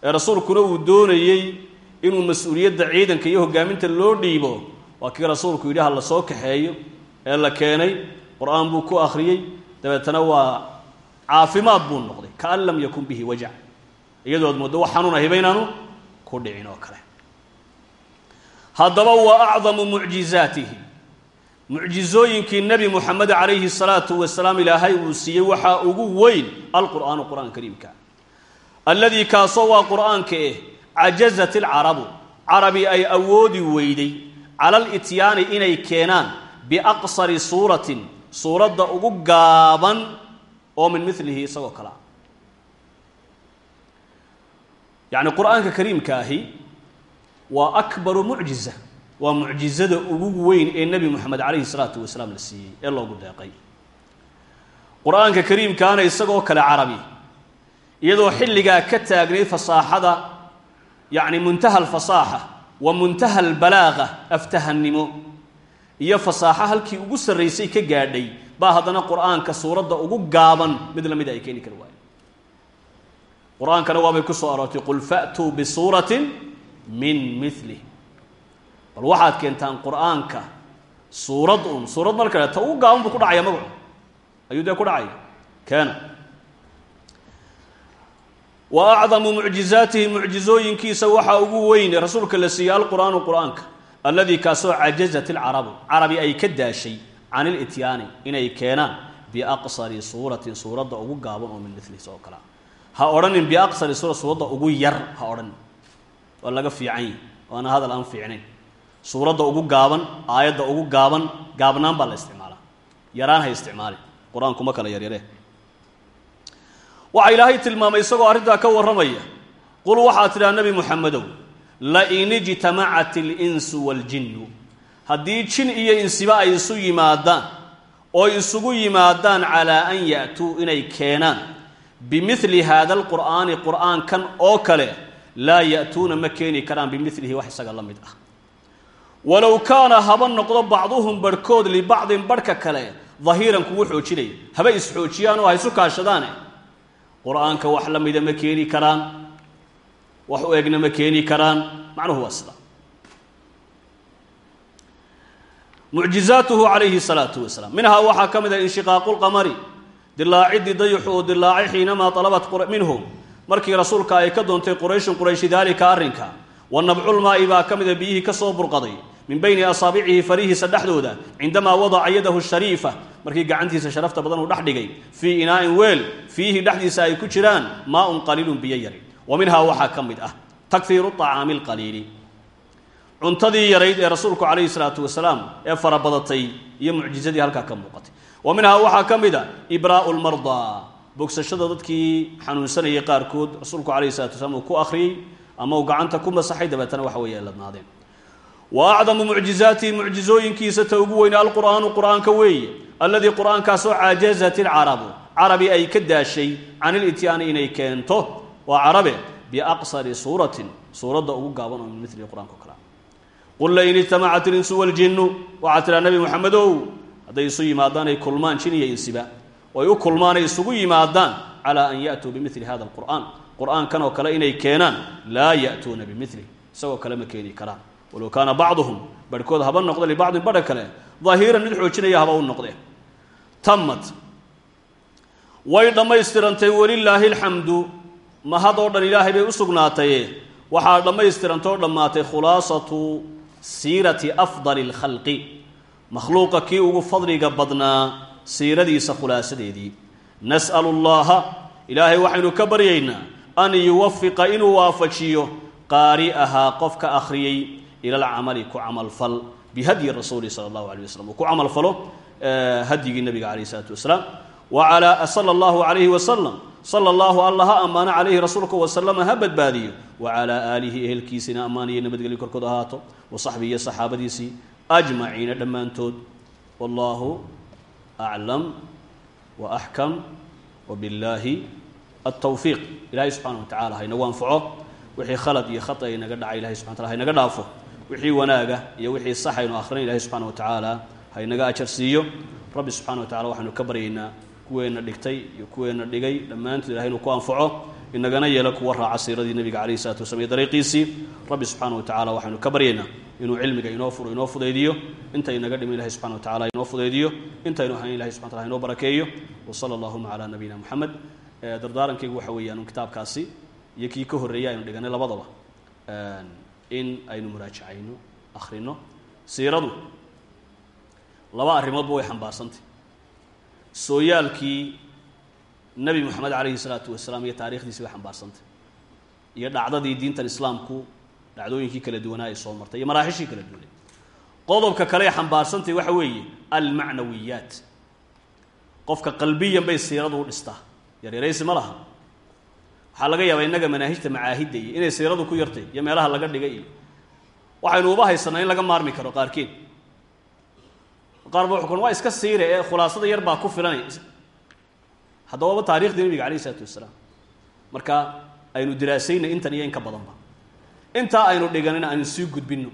ee rasuulkuna uu doonayey inuu mas'uuliyadda ciidanka iyo hogaaminta loo dhiibo waa kii rasuulku yidhi ha la soo kaxeeyo ee la keenay. Qur'aan buu ku akhriyey. Dabeetana waa caafimaad buu noqday kaan lam yakun bihi wajac iyadood moodo wax xanuun ahiba inaanu ku dhicin oo kale. Haddaba wa acdamu mucjizaatihi mucjizooyinkii nebi moxamed calayhi salaatu wasalaam ilaahay uu siiyey waxaa ugu weyn alqur'aanu qur'aanka kariimka. Alladii kaasoo waa qur'aanka eh cajazat ilcarabu carabi ay awoodi weyday cala lityaani inay keenaan biaqsari suuratin suuradda ugu gaaban oo min milihi isagoo kale ah yacni qur'aanka kariimka ahi waa akbaru mucjiza waa mucjizada ugu weyn ee nebi moxamed calayhi salaatu wasalaam la siiyey ee loogu deeqay. Qur'aanka kariimkaana isagoo kale carabi iyadoo xilligaa ka taagnayd fasaaxada yacni muntaha alfasaaxa wa muntaha albalaaqa aftahannimo iyo fasaaxo halkii ugu sarraysay ka gaadhay baa haddana qur'aanka suuradda ugu gaaban mid la mida ay keeni kari waaye qur'aankana waabay ku soo aroortay qul fa'tuu bisuuratin min milih bal waxaad keentaan qur'aanka suurad un suurad marka ta ugu gaaban buu ku dhacaya magacu ayuu dee ku dhacaya keena wa acdamu mucjizaatihi mucjizooyinkiisa waxaa ugu weyn rasuulka la siiyey alqur'aanu qur'aanka alladii kaasoo cajazat ilcarabu carabi ay ka daashay can ilityaani inay keenaan biaqsari suuratin suuradda ugu gaaban oo min miliis oo kalea ha odhanin biaqsari suura suuradda ugu yar ha odhanin waa laga fiican yahi waana hadal aan fiicnayn. Suuradda ugu gaaban aayadda ugu gaaban gaabnaan baa la isticmaalaa yaraan ha isticmaali. Qur'aanku ma kala yaryaree waxaa ilaahay tilmaamay isagoo arrintaa ka warramaya qul waxaad tidhaha nebi moxamedow lain ijtamacat alinsu waaljinnu haddii jin iyo insiba ay isu yimaadaan oo isugu yimaadaan calaa an ya'tuu inay keenaan bimili haada alqur'aani qur'aankan oo kale laa ya'tuuna ma keeni karaan bimilihi wax isaga la mid ah. Walow kaana haba noqdo bacduhum barhkood libacdin barhka kale dahiiran kugu xoojinaya haba isxoojiyaan oo ha isu kaashadaane. Qur'aanka wax la mida ma keeni karaan. Wax u egna ma keeni karaan. Macnuhu waa sida. Mucjizaatuhu calayhi salaatu wasalaam. Minhaa waxaa ka mid ah inshiqaaqu dilaacidii dayuxu oo dilaacay xiinamaa alabat minhum. Markii rasuulka ay ka doontay qurayshun qurayshi daalika arrinka wa nabculmaa'i baa ka mida biyihii ka soo burqaday min bayni asaabicihi farihiisa dhexdooda cindamaa wadaca yadahu shariifa. Markii gacantiisa sharafta badan uu dhex dhigay fii inaa'in weel fiihi dhexdiisa ay ku jiraan maaun qaliilun biyo yari. Wa minhaa waxaa ka mid ah takfiiru طacaami اlqaliili cuntadii yarayd ee rasuulku calayhi salaatu wasalaam ee farabadatay iyo mucjizadii halkaa ka muuqatay wa minhaa waxaa ka mid a ibraa'u lmardaa bogsashada dadkii xanuunsanayay qaarkood rasuulku calayhi salatu wasalaam uu ku akhriyey ama uu gacanta ku masaxay dabeetana waxa weeye ay ladnaadeen. Wa acdamu mucjizaatihi mucjizooyinkiisa ta ugu weyne alqur'aanu qur'aanka weeye alladii qur'aankaasoo cajazat ilcarabu carabi ay ka daashay can ilityaani inay keento waa carabe biaqsari suuratin suuradda ugu gaaban oo min hadday isu yimaadaan ay kulmaan jin iyo insiba. Oo ay u kulmaan ay isugu yimaadaan calaa an ya'tuu bimili hada alqur'aan. Qur'aankan oo kale inay keenaan laa ya'tuuna bimili isagoo kale ma keeni karaan. Walow kaana bacduhum barhkood haba noqdo libacdin badha kale daahiran mid xoojinaya haba u noqdeen tammat way dhammaystirantay welilaahi alxamdu mahad oo dhan ilaahay bay u waxaa dhammaystirantay oo dhammaatay khulaasatu siirati afdali alkhalqi makhluuqa kii ugu fadliga badnaa siiradiisa khulaasadeedii. Nas'alu allaha ilaahay waxaynu ka baryaynaa an yuwafiqa inuu waafajiyo qaari'ahaa qofka akhriyey ila alcamali ku camalfal bihadyi rasuuli sala allahu alayh wasalam uu ku camalfalo hadyigii nabiga calayh isalaatu wasalaam. Wala sala allahu calayhi wasalam sala allahu alla ha ammaano calayhi rasuulka wasalama ha badbaadiyo. Wacalaa aalihi ehelkiisina ammaaniyo nabadgelyo korkood ahaato wa iyo saxaabadiisii ajmaciina dhammaantood wallahu aclam wa axkam wbillaahi altawfiiq ilaahay subxana wa tacala haynagu anfaco wixii khalad iyo khata inaga dhacay ilahay subxana wtala haynaga dhaafo wixii wanaaga iyo wixii sax aynu akhrin ilahay subxana wa tacaala haynaga ajar siiyo rabbi subxana wa tacala waxaynu ka baryaynaa kuweenna dhigtay iyo kuweenna dhigay dhammaantood ilahay inuu ku anfaco inagana yeelo kuwa raaca siiradii nebiga calayhi salatu waslam iyo dariiqiisii rabbi subxaana wa tacala waxaynu ka baryaynaa inuu cilmiga inoo furo inoo fudaydiyo inta inaga dhiman ilahay subxana wa tacala inoo fudaydiyo intaynu hayn ilahay subxana tala inoo barakeeyo. Wa sala allahuma calaa nabiyina moxamed dardaarankaygu waxa weeyaan kitaabkaasi iyo kii ka horreeyay aynu dhiganay labadaba. In aynu muraajacayno akhrino siiradu. Laba arrimoodba way xambaarsantay sooyaalkii nebi moxamed calayhi salaatu wasalaam iyo taarikhdiisi way xambaarsantay iyo dhacdadii diintan islaamku dhacdooyinkii kala duwanaa ay soo martay iyo maraaxishii kala duwanay. Qodobka kale ee xambaarsantay waxa weeye almacnawiyaat. Qofka qalbiyan bay siiradu u dhistaa. Yaryaraysi ma laha. Waxaa laga yaabaa innaga manaahijta macaahidda iyo inay siiradu ku yartay iyo meelaha laga dhigay iyo waxaynu uba haysanaa in laga maarmi karo qaarkeed qaar ba wuxuu waa iska siire ee khulaasada yar baa ku filanay. Haddawaba taariikhdii nabiga calayh isalaatu wasalaam. Marka aynu diraasaynay intan iyo in ka badanba intaa aynu dhiganina aynu sii gudbinno.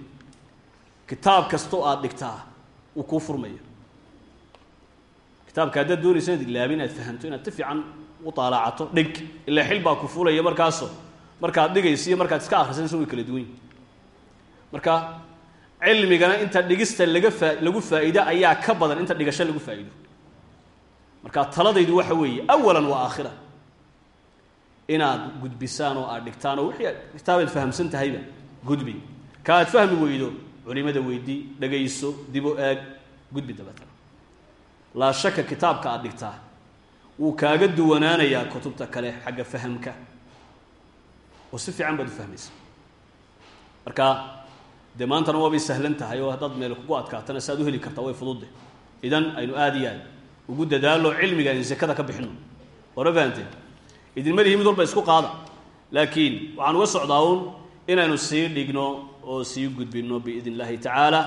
Kitaab kastoo aada dhigtaa uu kuu furmayo. Kitaabka haddaad doonaysa inaad ilaabi inaad fahamto inaad si fiican u taalacato dhig. Ilaa xil baa ku fulaya markaaso markaad dhigaysa iyo markaad iska akhrisanayso way kala duwan marka cilmigana inta dhigista laga faa lagu faa'iido ayaa ka badan inta dhigasho lagu faa'iido. Marka taladaydu waxa weeye awalan wa aakhira inaad gudbisaan oo aad dhigtaan oo wixii aad kitaabaad fahamsan tahayba gudbi. Ka aad fahmi weydo culimada weydii dhagayso dibo eeg gudbi dabeetana laa shaka kitaabka aad dhigtaa wuu kaaga duwanaanayaa kutubta kale xagga fahamka. Oo si fiican baad u fahmaysa marka dee maantana waabay sahlan tahay oo haddaad meel kugu adkaatana si aad u heli kartaa way fududde idan aynu aada iyo aad ugu dadaalo cilmiga aynu sekada ka bixino ora fahamteen idinma lihi mid walba isku qaada. Laakiin waxaan uga socdaa uun inaynu sii dhigno oo sii gudbinno biidn illahi tacaala